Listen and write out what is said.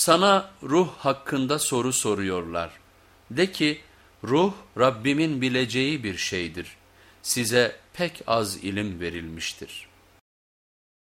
Sana ruh hakkında soru soruyorlar. De ki ruh Rabbimin bileceği bir şeydir. Size pek az ilim verilmiştir.''